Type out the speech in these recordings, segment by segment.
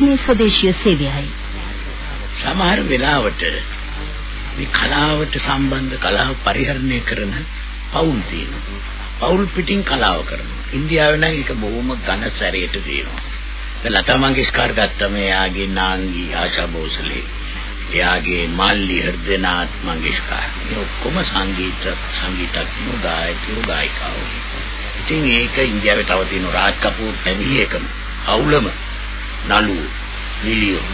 මේ ස්වදේශීය සේවයයි. සමහර වෙලාවට මේ කලාවට සම්බන්ධ කලාව පරිහරණය කරන පවුල් තියෙනවා. පවුල් පිටින් කලාව කරනවා. ඉන්දියාවේ නම් ඒක බොහොම ඝන සැරයට තියෙනවා. දැන් ලතා මංගেশකර් ගත්තම එයාගේ නාංගි ආශා භෝසලේ එයාගේ මල්ලි හෘදනාත් මංගেশකර් මේ ඔක්කොම සංගීත සංගීතඥ ගායකයෝ ගායිකාවෝ. ඉතින් ඒක ඉන්දියාවේ තව තියෙන රාජ් කපූර් පැමිණි එකම අවුලම නළුවෝ නිලියෝ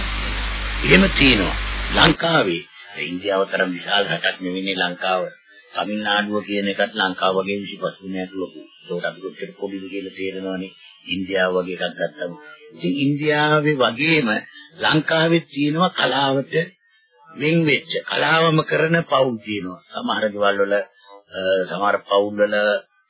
එහෙම තියෙනවා. ලංකාවේ ඉන්දියාව තරම් විශාල රටක් නෙවෙයි ලංකාව. තමිල්නාඩුව කියන එකත් ලංකාව වගේ 25 නෑ ලොකු. ඒකට අපි කොච්චර පොඩිද කියලා තේරෙනවනේ. ඉන්දියාව වගේ එකක් ගත්තම. ඉතින් ඉන්දියාවේ වගේම ලංකාවේ තියෙනවා කලාවට වෙන් වෙච්ච කලාවම කරන පවුල් තියෙනවා. සමහර ගෙවල් වල සමහර පවුල් වල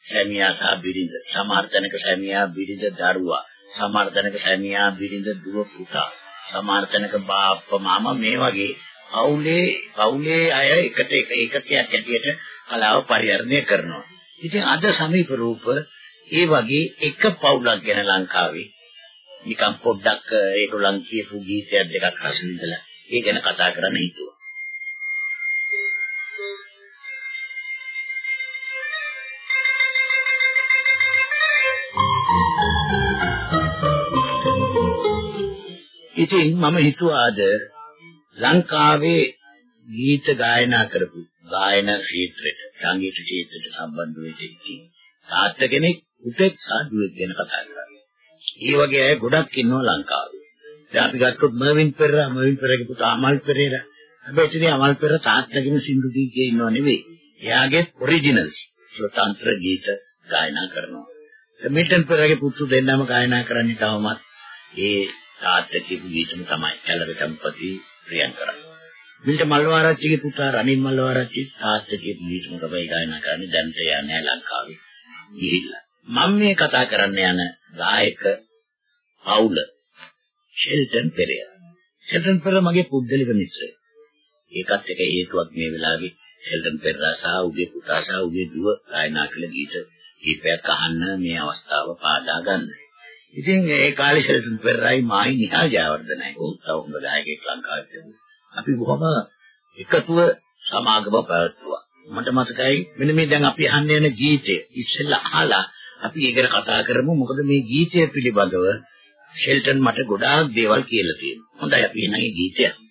සැමියා සහ බිරිඳ. සමහර තැනක සැමියා බිරිඳ දරුවා. සමහර තැනක සැමියා බිරිඳ දුව පුතා සමහර තැනක බාප්පා මාමා මේ වගේ පවුලේ පවුලේ අය එකට එක ඒකකයක් ඇටියට කලාව පරිහරණය කරනවා. ඉතින් අද සමීප රූප ඒ වගේ එක පවුලක් ගැන ලංකාවේ නිකම් පොඩ්ඩක් ඒගොල්ලන් කියපු ගීතයක් දෙකක් රස විඳලා ඒ ගැන කතා කරන්න හිතුවා. ඉතින් මම හිතුවාද ලංකාවේ ගීත ගායනා කරපු ගායන ක්ෂේත්‍රයට සංගීත ක්ෂේත්‍රයට සම්බන්ධ වෙච්ච ඉතින් තාත්ත කෙනෙක් උපෙක් සාදුවෙක් ගැන කතා කරා. ඒ වගේ අය ගොඩක් ඉන්නවා ලංකාවේ. දැන් අපි ගත්තොත් මර්වින් පෙරේරා මර්වින් පෙරේරාගේ පුතා අමල් පෙරේරා. හැබැයි ඉතින් අමල් පෙරේරා තාත්තගෙම සින්දු ගීතේ ඉන්නව නෙවෙයි. එයාගේ ඔරිජිනල්ස් ස්වතන්ත්‍ර ගීත ගායනා කරනවා. මිල්ටන් පෙරේරාගේ පුතු දෙන්නම ගායනා කරන්නේ තවමත් ඒ තාත්තා කියපු ගීතම තමයි කැලර කම්පති ප්‍රියංකරා. මිල්ට මල්වාරච්චිගේ පුතා රනිල් මල්වාරච්චි තාත්තා කියපු ගීතම තමයි ගායනා කරන්නේ දැන්ට යන්නේ ලංකාවේ. ගිහිල්ලා. මම මේ කතා කරන්න යන ගායක පවුල ෂෙල්ටන් පෙරේරා. ෂෙල්ටන් පෙරේරා මගේ පුද්ගලික මිත්‍රයෙක්. ඒකත් එක හේතුවක් මේ වෙලාවේ ෂෙල්ටන් පෙරේරා සහ උගේ පුතා සහ උගේ දුව ගායනා කළ ගීත කීපයක් අහන්න මේ අවස්ථාව පාදා ගන්නවා. ඉතින් ඒ කාලේ ශරත් පෙරරයි මායි නිහා ජයවර්ධනයි උත්තර හොඳ ගායකයෙක් ලංකාවේ තිබුණා. අපි බොහොම එකතුව සමාගම පැවැත්තුවා. මට මතකයි මෙන්න මේ දැන් අපි අහන්න යන ගීතය ඉස්සෙල්ලා අහලා අපි ඒක කතා කරමු. මොකද මේ ගීතය පිළිබඳව ෂෙල්ටන් මට ගොඩාක් දේවල් කියලා තියෙනවා. හොඳයි අපි එහෙනම් මේ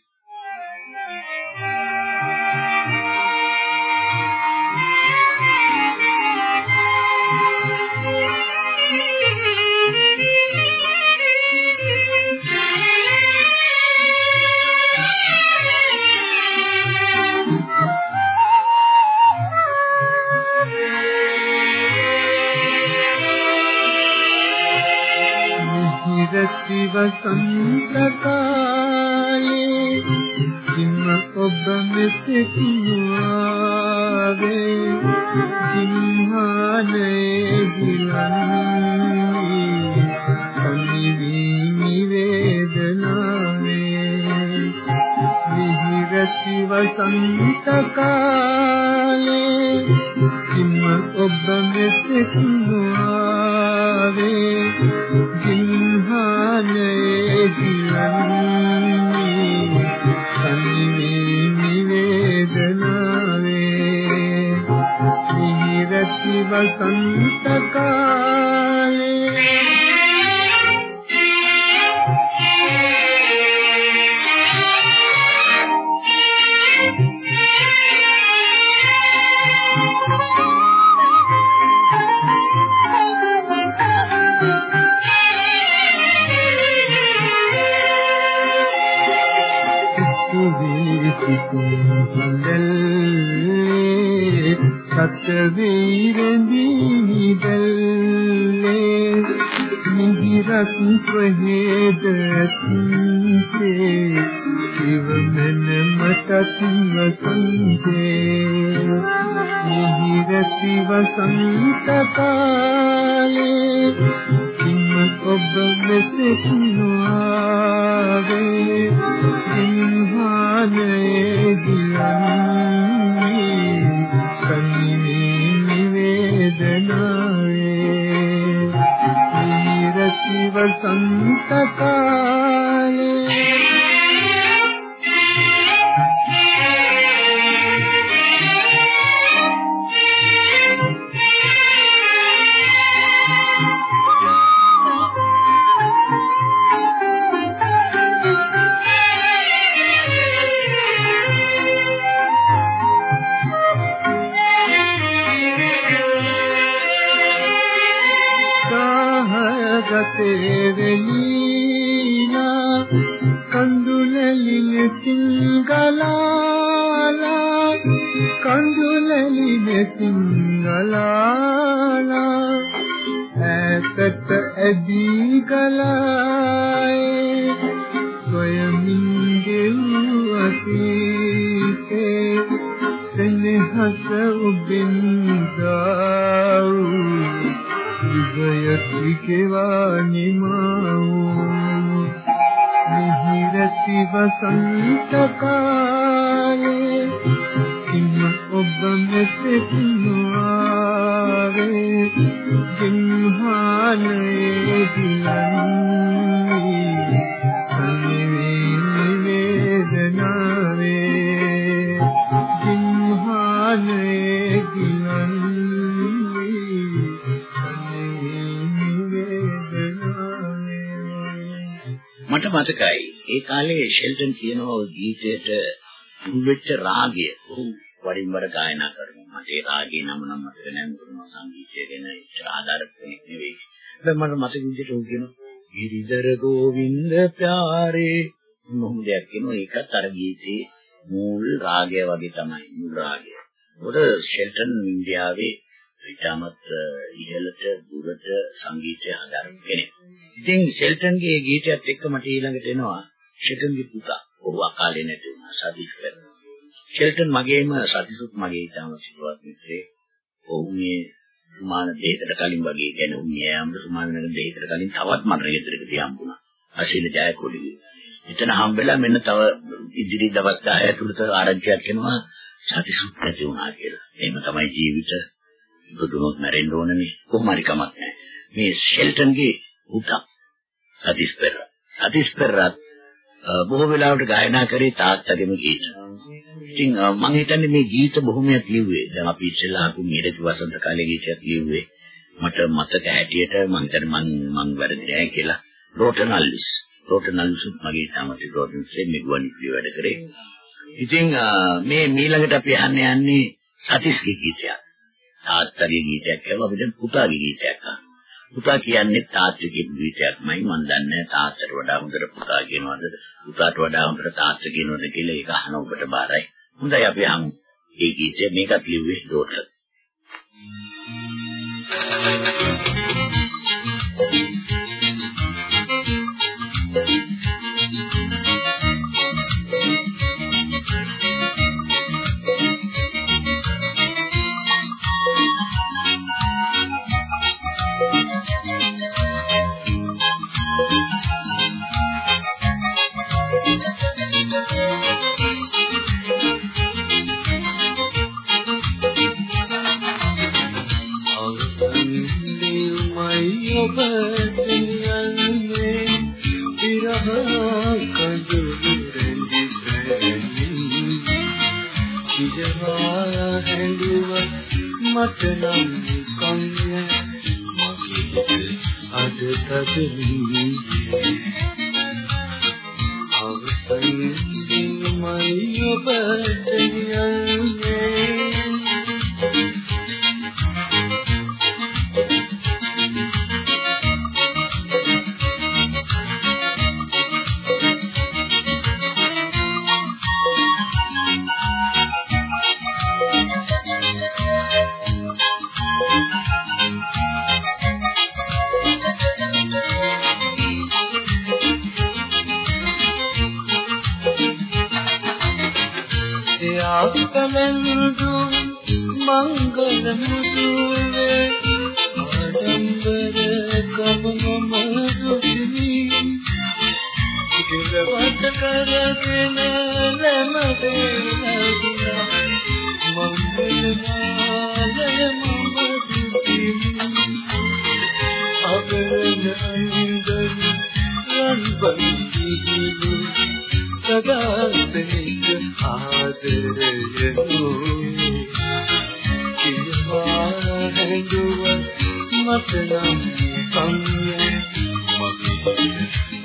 ගීතය වසන්ත කාලේ කිම ඔබ මෙතෙක් ආවේ සිංහානේ ගිලන්නේ සමිවි නිවේදනාවේ විහිරති වසන්ත සත වීරදී නිදල්ලේ නිහිරක් ප්‍රහේද තුන්සේ සිවමන මතත් වසන්තේ නිහිරති වසන්ත කාලේ කිම ඔබ මෙතෙක් නුආවේ. සිංහානේ දියන්නේ කන්නේ නිවේදනාවේ නිරති වසන්ත කාලේ කෙවානිමාව් මිහිරති වසන්ත කාලේ කිම ඔබ මෙසෙත් නුවාවේ දින්හානේ දිලන්නේ මට මතකයි. ඒ කාලේ ෂෙල්ටන් කියනවා ওই ගීතයට මුල්වෙච්ච රාගය. ඔහු වරින් වර ගායනා කරනවා මට ඒ රාගේ නම නම් මතක නැහැ මොකද සංගීතය ගැන ඉතර ආධාරක කෙනෙක් නෙවෙයි. දැන් මට මතක විදිහට ඔහු කියනවා. ගිරිදර ගෝවින්ද ප්යාරේ මොහොම දෙයක් කියනවා. ඒකත් අර ගීතේ මූල් රාගය වගේ තමයි. මූල් රාගය. උඩ ෂෙල්ටන් ඉන්දියාවේ ඉතාමත් ඉහළට දුරට සංගීතය හදාරන කෙනෙක්. ඉතින් ෂෙල්ටන්ගේ ගීතයත් එක්ක මට ඊළඟට එනවා ෂෙල්ටන්ගේ පුතා. ඔහු අකාලේ නැති වුණා සතිස් පෙර. ෂෙල්ටන් මගේම සතිසුත් මගේ ඉතාමත් සිදුවත් මිත්‍රේ. ඔහු මේ සුමාන දෙයකට කලින් වගේ කියන්නේ උන් යෑම සුමාන දෙයකට කලින් තවත් මට ගෙදරකට යම්බුණා. අශීල ජයකොඩි. එතන හම්බෙලා මෙන්න තව ඉදිරි දවස් 10 ඇතුළත ආරංචියක් එනවා සතිසුත් නැති වුණා කියලා. එහෙම තමයි ජීවිත ඉපදුනොත් මැරෙන්න ඕනනේ. කොහොම හරි කමක් නැහැ. මේ ෂෙල්ටන්ගේ පුතා සතිස් පෙර. සතිස් පෙරත් බොහෝ වෙලාවට ගායනා කරේ තාත්තගෙම ගීත. ඉතින් මම හිතන්නේ මේ ගීත බොහොමයක් ලිව්වේ. දැන් අපි ඉස්සෙල්ලා අහපු මීරති වසන්ත කාලේ ගීතයක් ලිව්වේ. මට මතක හැටියට මම හිතන්නේ මං මං වැරදි නෑ කියලා. රෝටන් අල්විස්. රෝටන් අල්විස් මගේ තාමති රෝටන් සේ මෙගුවන් ඉපි වැඩ කරේ. ඉතින් මේ මීළඟට අපි අහන්න යන්නේ සතිස්ගේ ගීතයක්. තාත්තගේ ගීතයක් කියලා අපිට පුතාගේ ගීතයක් අහන්න. පුතා කියන්නේ තාත්තගේ ගීතයක්මයි මම දන්නේ තාත්තට වඩා හොඳට පුතා කියනවාද පුතාට වඩා හොඳට තාත්තා කියනවාද කියලා ඒක අහන ඔබට බාරයි. හොඳයි අපි අහමු. ඒ ගීතය මේකත් ලිව්වේ ඩෝටර්. මට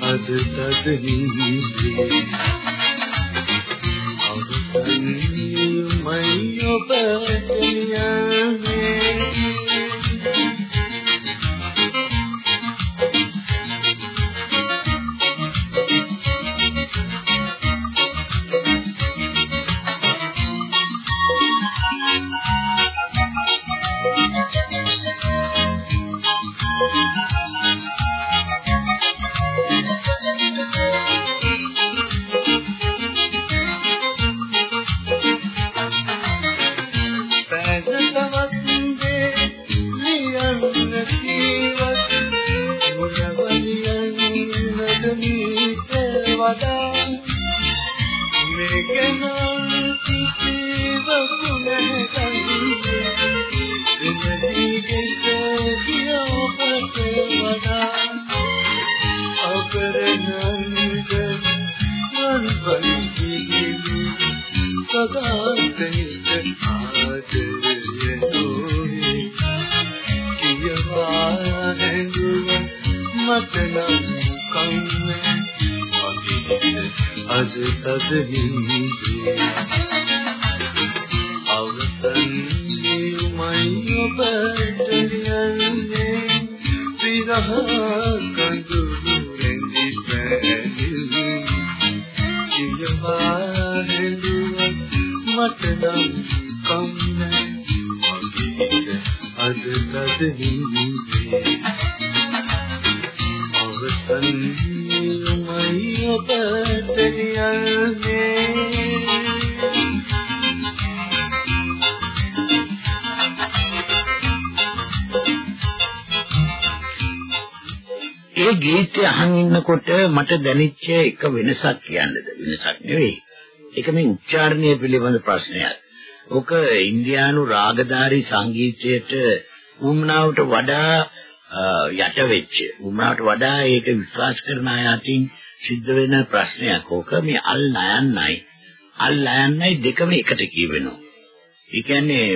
අද තදනී අවසන් අද තද ඒ ගීතය අහන් ඉන්නකොට මට දැනෙච්ච එක වෙනසක් කියන්නද වෙනසක් නෙවෙයි. ඒක මේ උච්චාරණය පිළිබඳ ප්‍රශ්නයක්. ඔක ඉන්දියානු රාගධාරී සංගීතයට උම්නාවට වඩා යට වෙච්ච උම්නාවට වඩා ඒක විශ්වාස කරන අය අතින් සිද්ධ වෙන ප්‍රශ්නයක්. ඕක මේ අල් නයන්නයි අල් නයන්නයි දෙකම එකට කියවෙනවා. ඒ කියන්නේ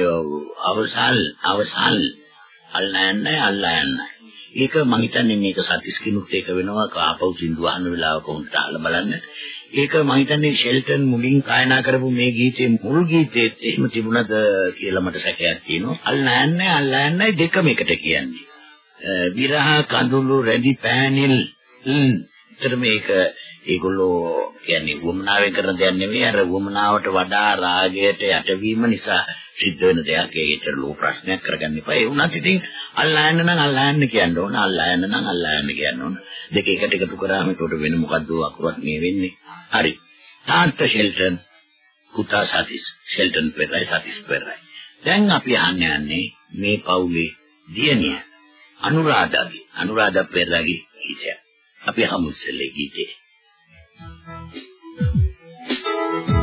අවසල් අවසල් අල් නයන්නයි අල් නයන්නයි ඒක මම හිතන්නේ මේක සතිස් කිනුත් ඒක වෙනවා කාපව් සින්දු අහන වෙලාවක උන්ට අහලා බලන්න. ඒක මම හිතන්නේ ෂෙල්ටන් මුලින් ගායනා කරපු මේ ගීතේ මුල් ගීතේත් එහෙම තිබුණද කියලා මට සැකයක් තියෙනවා. අල් නෑන්නේ අල් නෑන්නේ දෙකම එකට කියන්නේ. විරහ කඳුළු රැඳි පෑනිල් ඊතර මේක ඒගොල්ලෝ කියන්නේ වමනාවෙන් කරන දෙයක් නෙවෙයි අර වමනාවට වඩා රාගයට යටවීම නිසා සිද්ධ වෙන දෙයක්. ඒකට ලෝ ප්‍රශ්නයක් කරගන්න එපා. ඒ වුණත් ඉතින් අල්ලායන්න නම් අල්ලායන්න කියන්න ඕන අල්ලායන්න නම් අල්ලායන්න කියන්න ඕන. දෙක එකට එකතු කරාම ඒකට වෙන මොකද්ද අකුරක් මේ වෙන්නේ? හරි. තාත්ත ෂෙල්ටන් පුතා සතිස්. ෂෙල්ටන් පෙරයි සතිස් පෙරයි. දැන් අපි අහන්න යන්නේ මේ පවුලේ දියණිය අනුරාධාගේ අනුරාධා පෙරගේ ගීතය. අපි හමුස්සලේ ගීතේ. Thank you.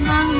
mang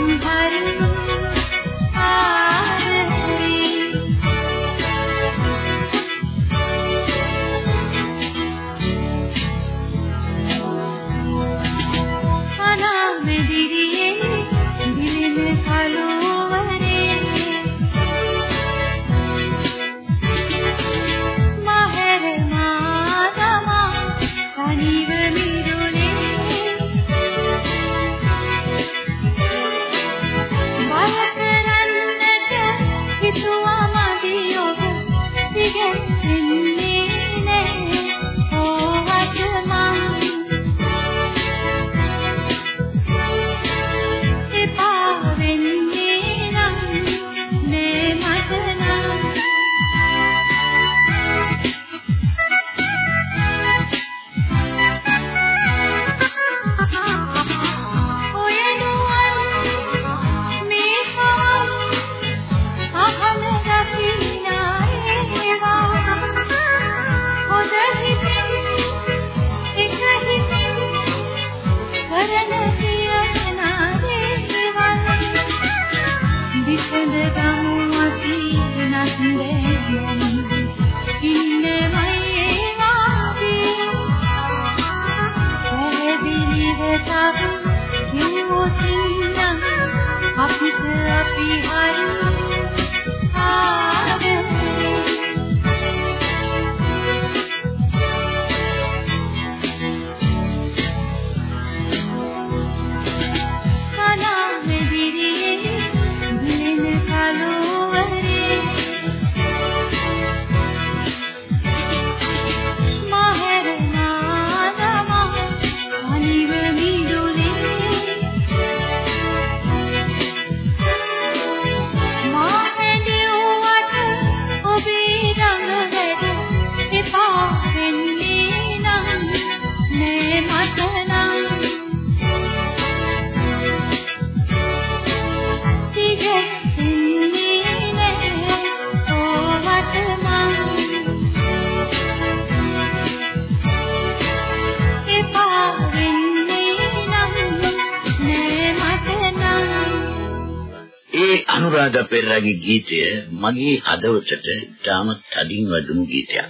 අනුරාධ පෙරේරාගේ ගීතය මගේ හදවතට තාම තදින් වදුණු ගීතයක්.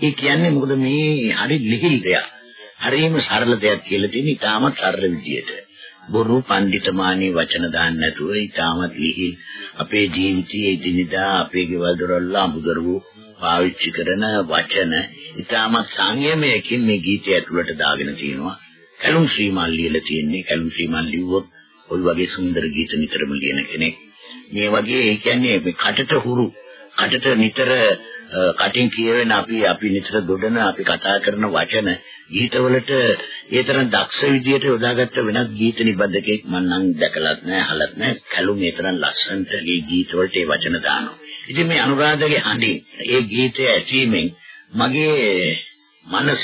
ඒ කියන්නේ මොකද මේ හරි ලිහිල් දෙයක්. හරිම සරල දෙයක් කියලා තියෙන ඉතාමත් සරල විදියට. බොරු පඬිතමානී වචන දාන්න නැතුව ඉතාමත් ලිහිල් අපේ ජීවිතයේ දිනදා අපේ ගෙවල් දොරවල් අමුදරුවෝ පාවිච්චි කරන වචන ඉතාමත් සංයමයකින් මේ ගීතය ඇතුළට දාගෙන තියෙනවා. කලුම් ශ්‍රීමල් ලියලා තියෙන්නේ කලුම් ශ්‍රීමල් ලිව්වොත් ওই වගේ සුන්දර ගීත නිතරම ලියන කෙනෙක්. මේ වගේ ඒ කියන්නේ මේ කටට හුරු කටට නිතර කටින් කියවෙන අපි අපි නිතර දොඩන අපි කතා කරන වචන ගීතවලට ඒ තරම් දක්ෂ විදියට යොදාගත්ත වෙනත් ගීත නිබන්ධකෙක් මම නම් දැකලත් නැහැ අහලත් නැහැ කැලුම් ඒ තරම් ලස්සනට මේ ගීතවලට ඒ වචන දානවා. ඉතින් මේ අනුරාධගේ හඬින් ඒ ගීතය ඇසීමෙන් මගේ මනස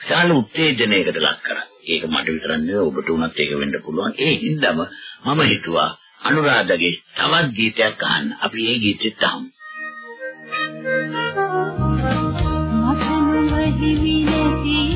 විශාල උත්තේජනයකට ලක් කරා. ඒක මට විතරක් නෙවෙයි ඔබට උනත් ඒක වෙන්න පුළුවන්. ඒ හින්දාම මම හිතුවා අනුරාධගේ තවත් ගීතයක් අහන්න. අපි ඒ ගීතෙත් අහමු. මතම වදිවි නැති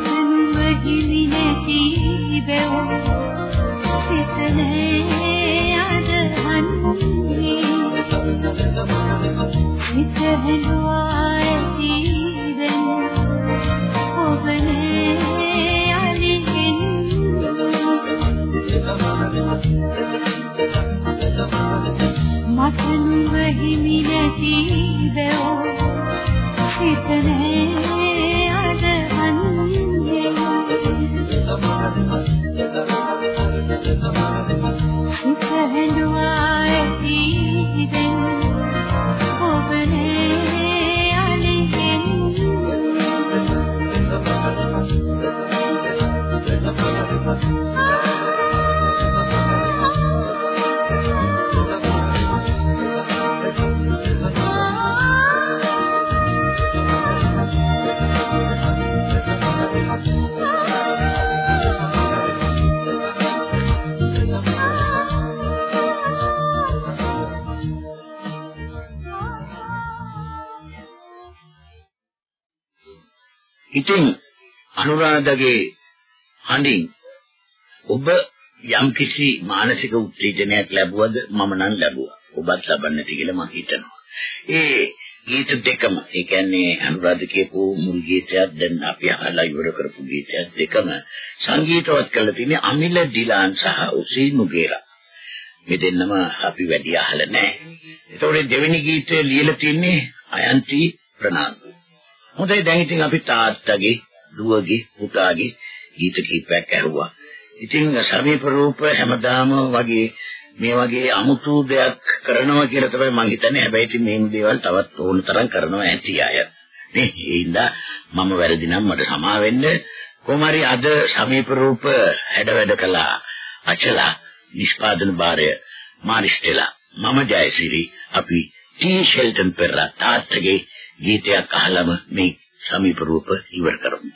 සසනුව හිමි නැති බැව් සිතනේ අදහන්නේ හිත හෙළුවා ඇති දැන් ඔබනේ මතනුව හිමි නැති බැව් සිතනේ कहलवाए ඉතින් අනුරාධගේ හඬින් ඔබ යම්කිසි මානසික උත්තේජනයක් ලැබුවද මම නම් ලැබුවා. ඔබත් ලබන්නට කියලා මම හිතනවා. ඒ ගීත දෙකම ඒ කියන්නේ අනුරාධ කියපු මුල් ගීතයක් දැන් අපි අහලා ඉවර කරපු ගීතයක් දෙකම සංගීතවත් කරලා තියෙන්නේ අමිල ඩිලාන් සහ උසී මුගේරා. මේ දෙන්නම අපි වැඩි අහලා නැහැ. ඒතකොට දෙවෙනි ගීතය ලියලා තින්නේ අයන්ති ප්‍රනාන්දු. හොඳයි දැන් ඉතින් අපි තාත්තගේ දුවගේ පුතාගේ ගීත කීපයක් ඇහුවා. ඉතින් සමීප රූප හැමදාම වගේ මේ වගේ අමුතු දෙයක් කරනවා කියලා තමයි මම හිතන්නේ. හැබැයි ඉතින් මේ දේවල් තවත් ඕන තරම් කරනවා ඇති අය. නේ ඒ ඉඳා මම වැරදි නම් මට සමා වෙන්න. කොහොමරි අද සමීප රූප හැඩවැඩ කළා. අචලා නිෂ්පාදන භාරය මාරිස්ටෙලා මම ජයසිරි අපි ටී ෂෙල්ටන් පෙරලා තාත්තගේ ගීතයක් අහලම මේ සමීප රූප ඉවර කරමු.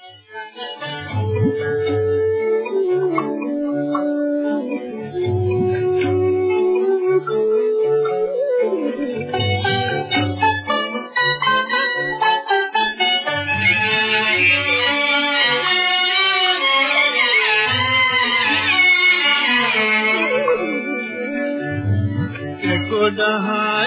ගොඩහා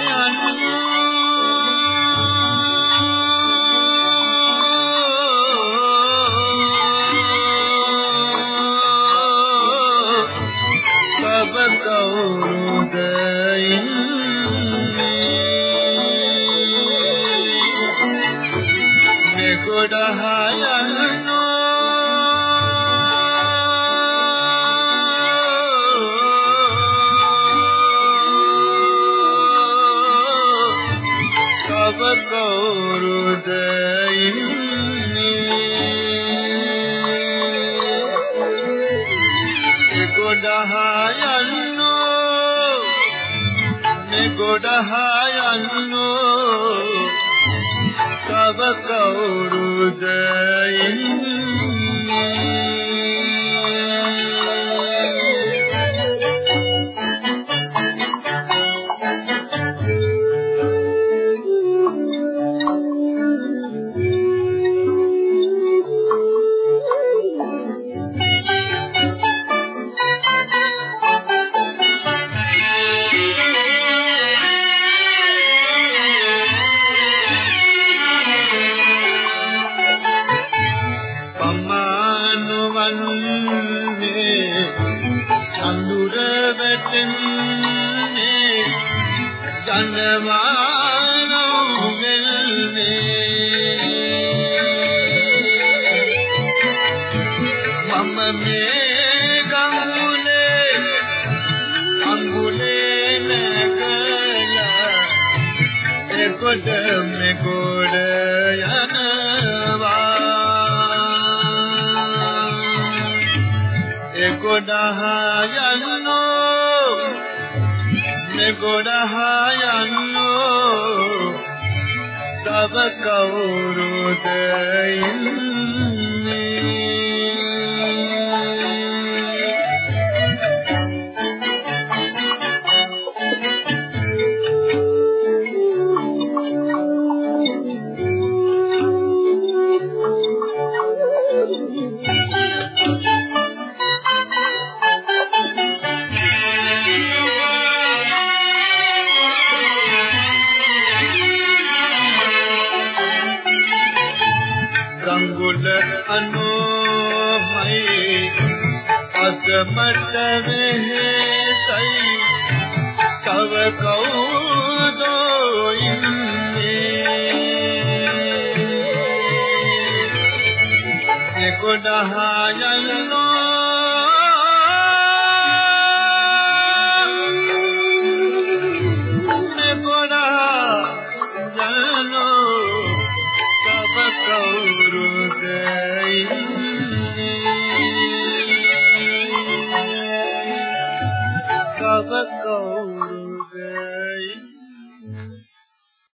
ගොඩහා යන්නෝ තව කවුරුද ඉන්නේ? මේ ගංගුලේ අඟුලේ නැගලා එකොට මෙකොඩ යනවා. එකොඩහා යන්නෝ මෙකොඩහා යන්නෝ තව කවුරුද ඉන්නේ මට වෙහෙසයි කව කවුදෝ ඉන්නේ කොඩහා යන